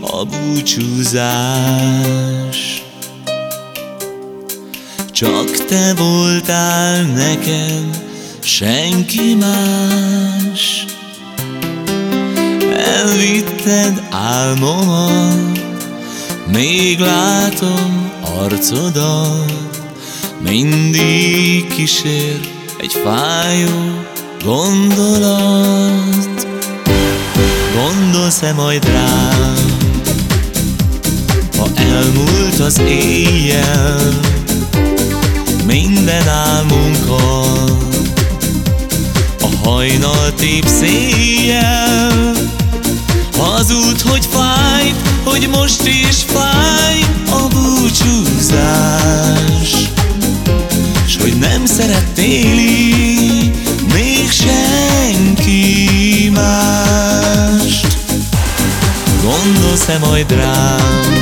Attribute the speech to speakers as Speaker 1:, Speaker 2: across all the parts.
Speaker 1: a búcsúzás. Csak te voltál nekem, senki más. Elvitted álmomat, még látom arcodat. Mindig kísér egy fájó gondolat Gondolsz-e majd rám, ha elmúlt az éjjel Minden álmunkkal a hajnal tép széjjel Hazud, hogy fájt, hogy most is Gondolsz-e majd rám,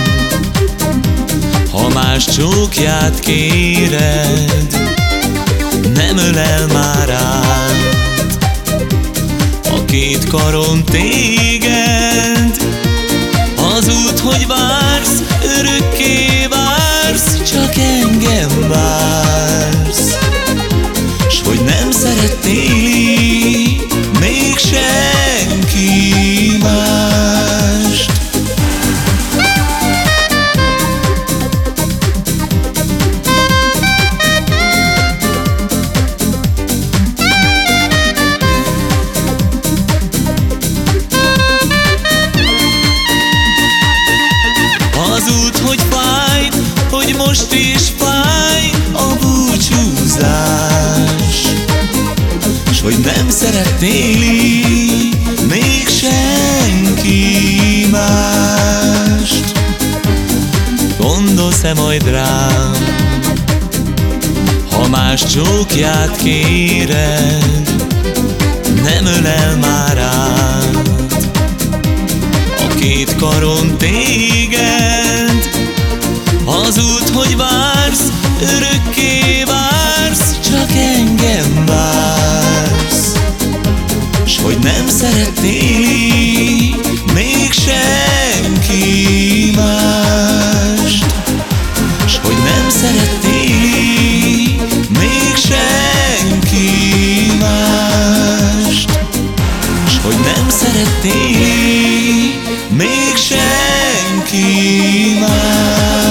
Speaker 1: ha más csókját kéred Nem ölel már át. A két karom téged Az út, hogy vársz, örökké most is fáj a búcsúzás. S hogy nem szeretnél még senki mást. Gondolsz-e majd rám, ha más csókját kéred Nem ölel már át az hogy vársz, örökké vársz, csak engem vársz. S hogy nem szeretnél még senki mást, s hogy nem szeretnél még senki mást, s hogy nem szeretnél még senki más.